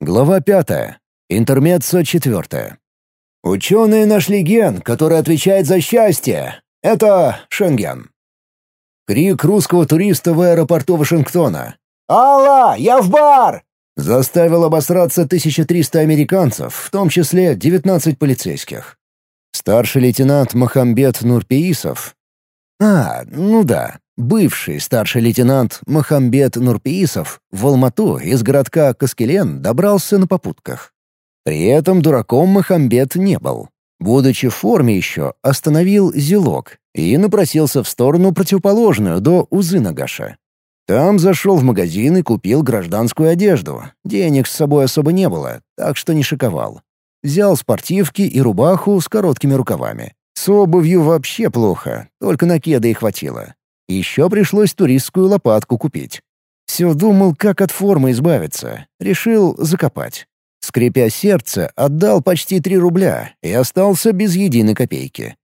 Глава пятая. Интермеццо четвертое. Ученые нашли ген, который отвечает за счастье. Это Шенген. Крик русского туриста в аэропорту Вашингтона. «Алла, я в бар!» заставил обосраться 1300 американцев, в том числе 19 полицейских. Старший лейтенант Махамбет Нурпеисов. А, ну да, бывший старший лейтенант Махамбет Нурпеисов в Алмату из городка Каскелен добрался на попутках. При этом дураком Махамбет не был. Будучи в форме еще, остановил зелок и напросился в сторону противоположную до Узынагаша. Там зашел в магазин и купил гражданскую одежду. Денег с собой особо не было, так что не шиковал. Взял спортивки и рубаху с короткими рукавами. С обувью вообще плохо, только на кеды и хватило. Еще пришлось туристскую лопатку купить. Все думал, как от формы избавиться. Решил закопать. Скрипя сердце, отдал почти три рубля и остался без единой копейки.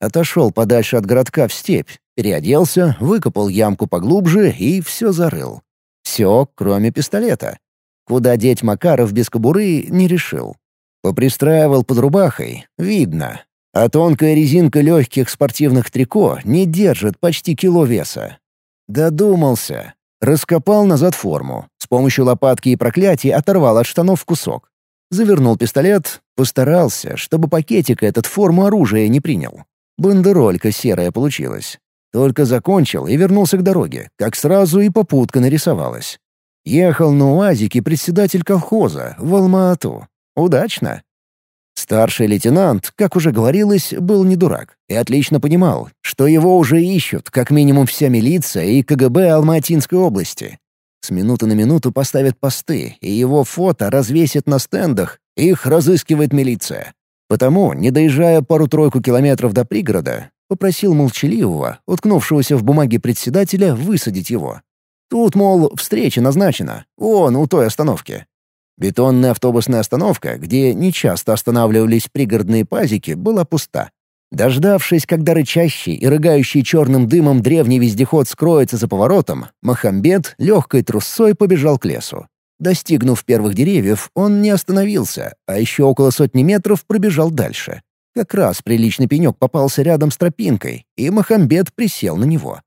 Отошел подальше от городка в степь, переоделся, выкопал ямку поглубже и все зарыл. Все, кроме пистолета. Куда деть Макаров без кобуры, не решил. Попристраивал под рубахой, видно. А тонкая резинка легких спортивных трико не держит почти кило веса. Додумался. Раскопал назад форму. С помощью лопатки и проклятий оторвал от штанов кусок. Завернул пистолет, постарался, чтобы пакетик этот форму оружия не принял. Бандеролька серая получилась. Только закончил и вернулся к дороге, как сразу и попутка нарисовалась. Ехал на УАЗике председатель колхоза в Алма-Ату. Удачно. Старший лейтенант, как уже говорилось, был не дурак и отлично понимал, что его уже ищут как минимум вся милиция и КГБ Алматинской области. С минуты на минуту поставят посты, и его фото развесят на стендах, их разыскивает милиция. Потому, не доезжая пару-тройку километров до пригорода, попросил молчаливого, уткнувшегося в бумаге председателя, высадить его. Тут, мол, встреча назначена, вон, у той остановки. Бетонная автобусная остановка, где нечасто останавливались пригородные пазики, была пуста. Дождавшись, когда рычащий и рыгающий черным дымом древний вездеход скроется за поворотом, Махамбет легкой трусцой побежал к лесу. Достигнув первых деревьев, он не остановился, а еще около сотни метров пробежал дальше. Как раз приличный пенек попался рядом с тропинкой, и Махамбет присел на него.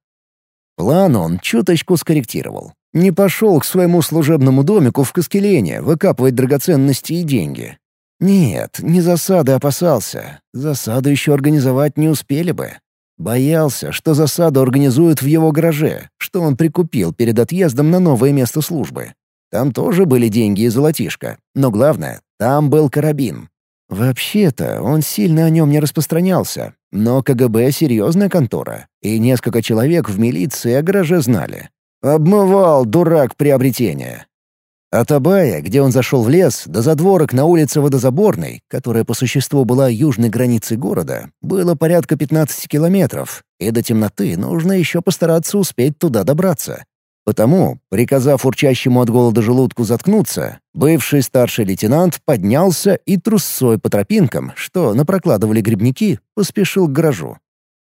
План он чуточку скорректировал. Не пошел к своему служебному домику в Каскелене выкапывать драгоценности и деньги. Нет, не засады опасался. Засаду еще организовать не успели бы. Боялся, что засаду организуют в его гараже, что он прикупил перед отъездом на новое место службы. Там тоже были деньги и золотишко. Но главное, там был карабин. Вообще-то, он сильно о нем не распространялся. Но КГБ — серьезная контора, и несколько человек в милиции о гараже знали. Обмывал, дурак, приобретение. От Абая, где он зашел в лес, до задворок на улице Водозаборной, которая по существу была южной границей города, было порядка 15 километров, и до темноты нужно еще постараться успеть туда добраться. Потому, приказав урчащему от голода желудку заткнуться, бывший старший лейтенант поднялся и трусцой по тропинкам, что напрокладывали грибники, поспешил к гаражу.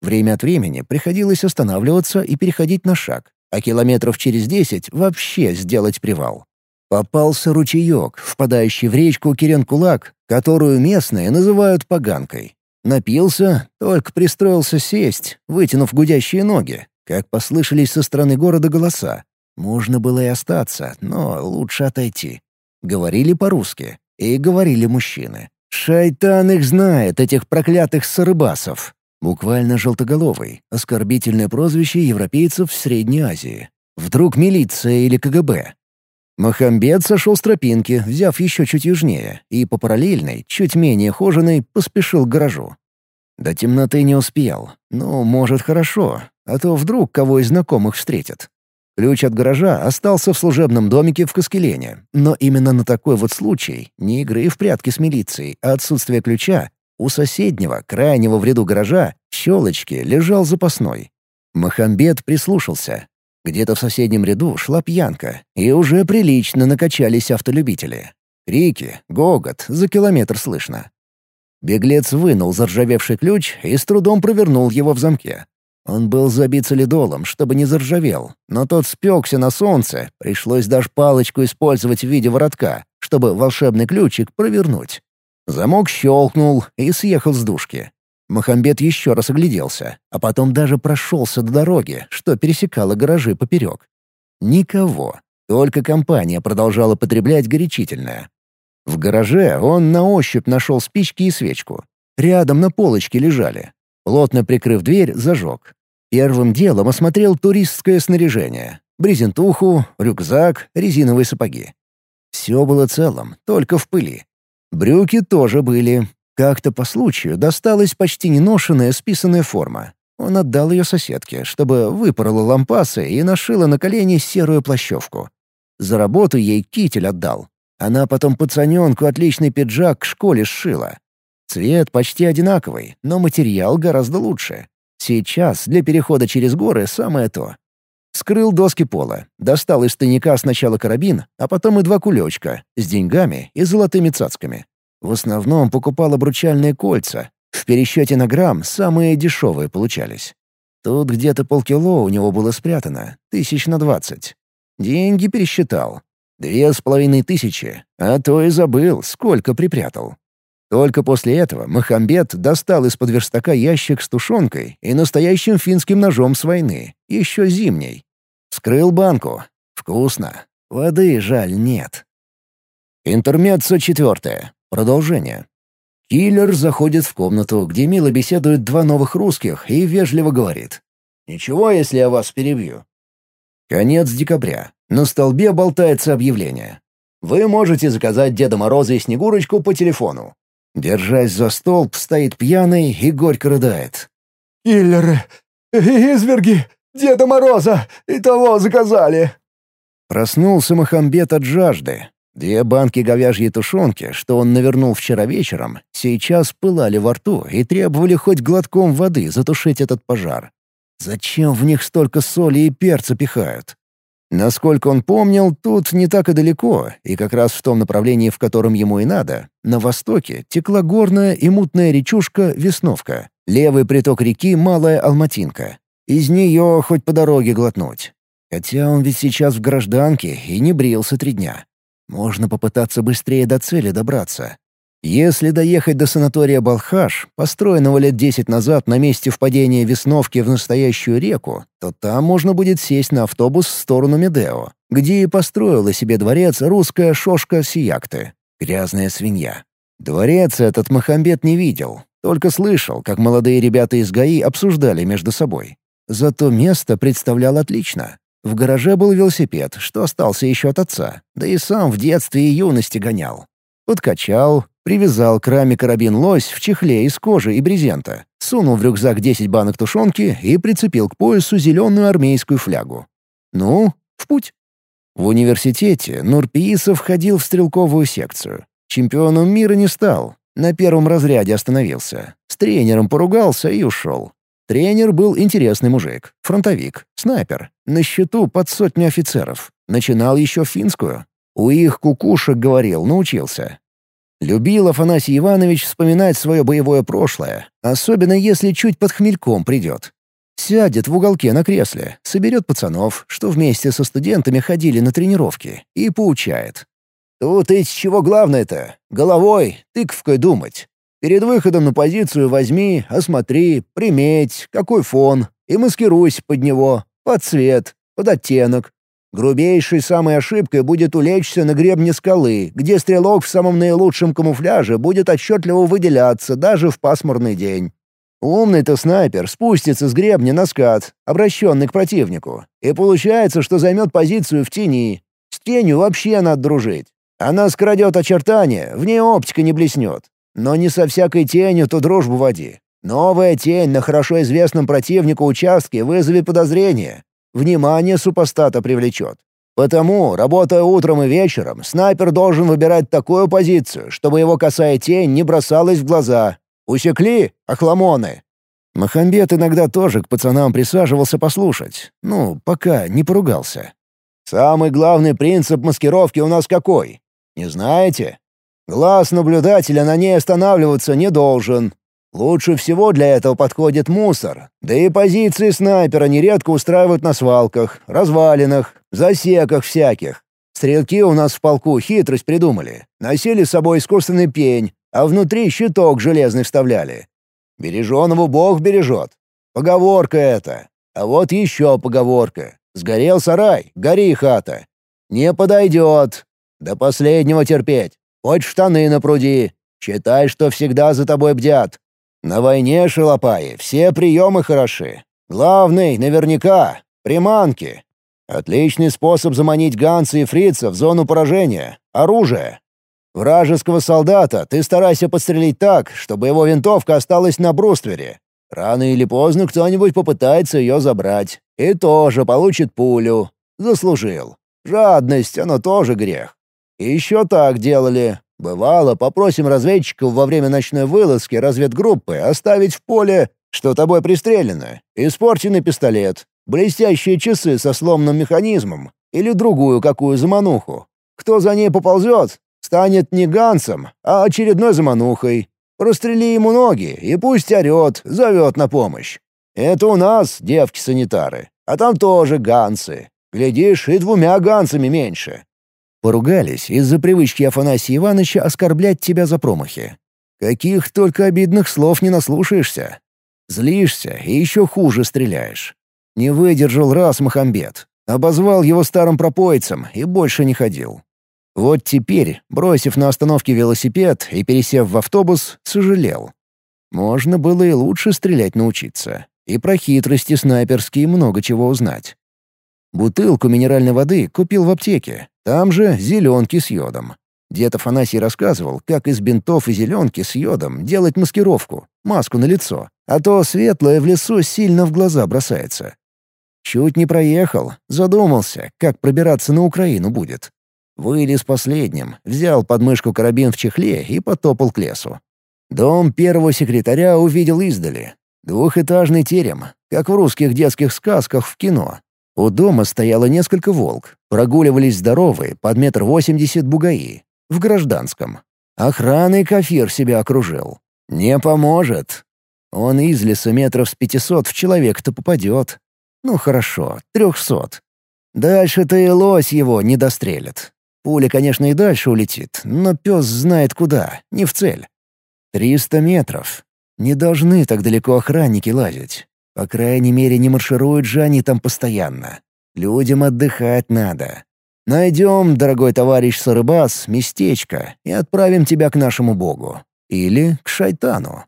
Время от времени приходилось останавливаться и переходить на шаг, а километров через десять вообще сделать привал. Попался ручеек, впадающий в речку Кирен-Кулак, которую местные называют поганкой. Напился, только пристроился сесть, вытянув гудящие ноги, как послышались со стороны города голоса. Можно было и остаться, но лучше отойти. Говорили по-русски. И говорили мужчины. «Шайтан их знает, этих проклятых сарыбасов!» Буквально желтоголовый, оскорбительное прозвище европейцев в Средней Азии. Вдруг милиция или КГБ. Махамбет сошел с тропинки, взяв еще чуть южнее, и по параллельной, чуть менее хоженой, поспешил к гаражу. До темноты не успел. Ну, может, хорошо, а то вдруг кого из знакомых встретят. Ключ от гаража остался в служебном домике в Каскелене, но именно на такой вот случай, не игры в прятки с милицией, а отсутствие ключа, у соседнего, крайнего в ряду гаража, в щелочке лежал запасной. Махамбет прислушался. Где-то в соседнем ряду шла пьянка, и уже прилично накачались автолюбители. Крики, гогот, за километр слышно. Беглец вынул заржавевший ключ и с трудом провернул его в замке. Он был забит солидолом, чтобы не заржавел, но тот спекся на солнце, пришлось даже палочку использовать в виде воротка, чтобы волшебный ключик провернуть. Замок щелкнул и съехал с дужки. Махамбет еще раз огляделся, а потом даже прошелся до дороги, что пересекала гаражи поперек. Никого, только компания продолжала потреблять горячительное. В гараже он на ощупь нашел спички и свечку. Рядом на полочке лежали. Плотно прикрыв дверь, зажег. Первым делом осмотрел туристское снаряжение. Брезентуху, рюкзак, резиновые сапоги. Все было целым, только в пыли. Брюки тоже были, как-то по случаю досталась почти неношенная списанная форма. Он отдал ее соседке, чтобы выпорола лампасы и нашила на колени серую плащевку. За работу ей китель отдал. Она потом пацаненку отличный пиджак к школе сшила. Цвет почти одинаковый, но материал гораздо лучше. Сейчас для перехода через горы самое то. Скрыл доски пола, достал из тайника сначала карабин, а потом и два кулечка с деньгами и золотыми цацками. В основном покупал обручальные кольца. В пересчете на грамм самые дешевые получались. Тут где-то полкило у него было спрятано, тысяч на двадцать. Деньги пересчитал. Две с половиной тысячи, а то и забыл, сколько припрятал. Только после этого Махамбет достал из-под верстака ящик с тушенкой и настоящим финским ножом с войны, еще зимней. Скрыл банку. Вкусно. Воды, жаль, нет. Интермеццо четвертое. Продолжение. Киллер заходит в комнату, где мило беседуют два новых русских, и вежливо говорит. «Ничего, если я вас перебью». Конец декабря. На столбе болтается объявление. «Вы можете заказать Деда Мороза и Снегурочку по телефону». Держась за столб, стоит пьяный и горько рыдает. «Киллеры! Изверги! Деда Мороза! И того заказали!» Проснулся Махамбет от жажды. Две банки говяжьей тушенки, что он навернул вчера вечером, сейчас пылали во рту и требовали хоть глотком воды затушить этот пожар. Зачем в них столько соли и перца пихают? Насколько он помнил, тут не так и далеко, и как раз в том направлении, в котором ему и надо, на востоке текла горная и мутная речушка Весновка, левый приток реки Малая Алматинка. Из нее хоть по дороге глотнуть. Хотя он ведь сейчас в гражданке и не брился три дня. Можно попытаться быстрее до цели добраться. Если доехать до санатория Балхаш, построенного лет десять назад на месте впадения Весновки в настоящую реку, то там можно будет сесть на автобус в сторону Медео, где и построила себе дворец русская шошка Сиякты — грязная свинья. Дворец этот Махамбет не видел, только слышал, как молодые ребята из ГАИ обсуждали между собой. Зато место представлял отлично. В гараже был велосипед, что остался еще от отца, да и сам в детстве и юности гонял. Подкачал, привязал к раме карабин лось в чехле из кожи и брезента, сунул в рюкзак 10 банок тушенки и прицепил к поясу зеленую армейскую флягу. Ну, в путь. В университете Нурпиисов ходил в стрелковую секцию. Чемпионом мира не стал, на первом разряде остановился. С тренером поругался и ушел. Тренер был интересный мужик, фронтовик, снайпер, на счету под сотню офицеров. Начинал еще финскую. У их кукушек говорил, научился. Любил Афанасий Иванович вспоминать свое боевое прошлое, особенно если чуть под хмельком придет. Сядет в уголке на кресле, соберет пацанов, что вместе со студентами ходили на тренировки, и поучает. «Тут из чего главное-то? Головой, тыковкой думать. Перед выходом на позицию возьми, осмотри, приметь, какой фон, и маскируйся под него, под цвет, под оттенок. Грубейшей самой ошибкой будет улечься на гребне скалы, где стрелок в самом наилучшем камуфляже будет отчетливо выделяться даже в пасмурный день. Умный-то снайпер спустится с гребня на скат, обращенный к противнику, и получается, что займет позицию в тени. С тенью вообще надо дружить. Она скрадет очертания, в ней оптика не блеснет. Но не со всякой тенью то дружбу води. Новая тень на хорошо известном противнику участке вызовет подозрение. Внимание супостата привлечет. Потому, работая утром и вечером, снайпер должен выбирать такую позицию, чтобы его косая тень не бросалась в глаза. Усекли, охламоны? Махамбет иногда тоже к пацанам присаживался послушать. Ну, пока не поругался. «Самый главный принцип маскировки у нас какой? Не знаете? Глаз наблюдателя на ней останавливаться не должен. Лучше всего для этого подходит мусор. Да и позиции снайпера нередко устраивают на свалках, развалинах, засеках всяких. Стрелки у нас в полку хитрость придумали. Носили с собой искусственный пень, а внутри щиток железный вставляли. Береженого Бог бережет. Поговорка это. А вот еще поговорка. Сгорел сарай, гори хата. Не подойдет. До последнего терпеть. Хоть штаны напруди. Считай, что всегда за тобой бдят. На войне, шалопаи, все приемы хороши. Главный, наверняка, приманки. Отличный способ заманить Ганса и Фрица в зону поражения. Оружие. Вражеского солдата ты старайся подстрелить так, чтобы его винтовка осталась на бруствере. Рано или поздно кто-нибудь попытается ее забрать. И тоже получит пулю. Заслужил. Жадность — оно тоже грех. И еще так делали. Бывало, попросим разведчиков во время ночной вылазки разведгруппы оставить в поле, что тобой пристрелено, испорченный пистолет, блестящие часы со сломанным механизмом или другую какую замануху. Кто за ней поползет, станет не Гансом, а очередной заманухой. Прострели ему ноги, и пусть орет, зовет на помощь. Это у нас девки-санитары, а там тоже Гансы. Глядишь, и двумя Гансами меньше. Поругались из-за привычки Афанасия Ивановича оскорблять тебя за промахи. Каких только обидных слов не наслушаешься. Злишься и еще хуже стреляешь. Не выдержал раз Махамбет. Обозвал его старым пропойцем и больше не ходил. Вот теперь, бросив на остановке велосипед и пересев в автобус, сожалел. Можно было и лучше стрелять научиться. И про хитрости снайперские много чего узнать. Бутылку минеральной воды купил в аптеке. Там же зеленки с йодом. Дед Афанасий рассказывал, как из бинтов и зеленки с йодом делать маскировку, маску на лицо, а то светлое в лесу сильно в глаза бросается. Чуть не проехал, задумался, как пробираться на Украину будет. Вылез последним, взял подмышку карабин в чехле и потопал к лесу. Дом первого секретаря увидел издали. Двухэтажный терем, как в русских детских сказках в кино. У дома стояло несколько волк, прогуливались здоровые, под метр восемьдесят бугаи, в гражданском. Охраной кафир себя окружил. Не поможет. Он из леса метров с пятисот в человека-то попадет. Ну хорошо, трехсот. Дальше-то и лось его не дострелит. Пуля, конечно, и дальше улетит, но пес знает куда, не в цель. Триста метров. Не должны так далеко охранники лазить. По крайней мере, не маршируют же они там постоянно. Людям отдыхать надо. Найдем, дорогой товарищ Сарыбас, местечко и отправим тебя к нашему богу. Или к шайтану.